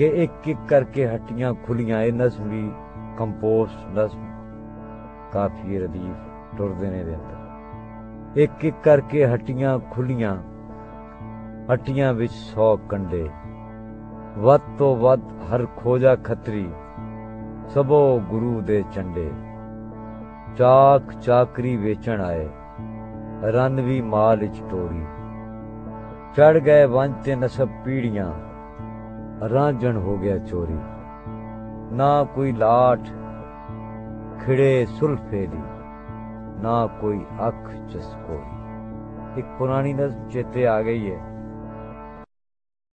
ਕਿ ਇੱਕ ਇੱਕ ਕਰਕੇ ਹੱਟੀਆਂ ਖੁੱਲੀਆਂ, ਇਹ ਨਜ਼ਮ ਵੀ ਕੰਪੋਸਟ ਨਜ਼ਮ ਕਾਫੀ ਰਦੀਫ ਟੁਰਦੇ ਨੇ ਦੇ ਅੰਦਰ। ਇੱਕ ਇੱਕ ਕਰਕੇ ਹੱਟੀਆਂ ਖੁੱਲੀਆਂ, ਹੱਟੀਆਂ ਵਿੱਚ 100 ਕੰਡੇ। ਵੱਧ ਤੋਂ ਵੱਧ ਹਰ ਖੋਜਾ ਖਤਰੀ, ਸਭੋ ਗੁਰੂ ਦੇ ਚੰਡੇ ਚਾਕ ਚਾਕਰੀ ਵੇਚਣ ਆਏ, ਰਨ ਵੀ ਮਾਲ ਵਿੱਚ ਟੋਰੀ ਚੜ ਗਏ ਵੰਜ ਤੇ ਨਸਬ ਪੀੜੀਆਂ ਰਾਂਝਣ ਹੋ ਗਿਆ ਚੋਰੀ। ਨਾ ਕੋਈ ਲਾਠ ਖਿੜੇ ਸੁਲਫੇ ਦੀ, ਨਾ ਕੋਈ ਅੱਖ ਚਸਕੋਰੀ ਇੱਕ ਪੁਰਾਣੀ ਨਜ਼ਮ ਚੇਤੇ ਆ ਗਈ ਹੈ।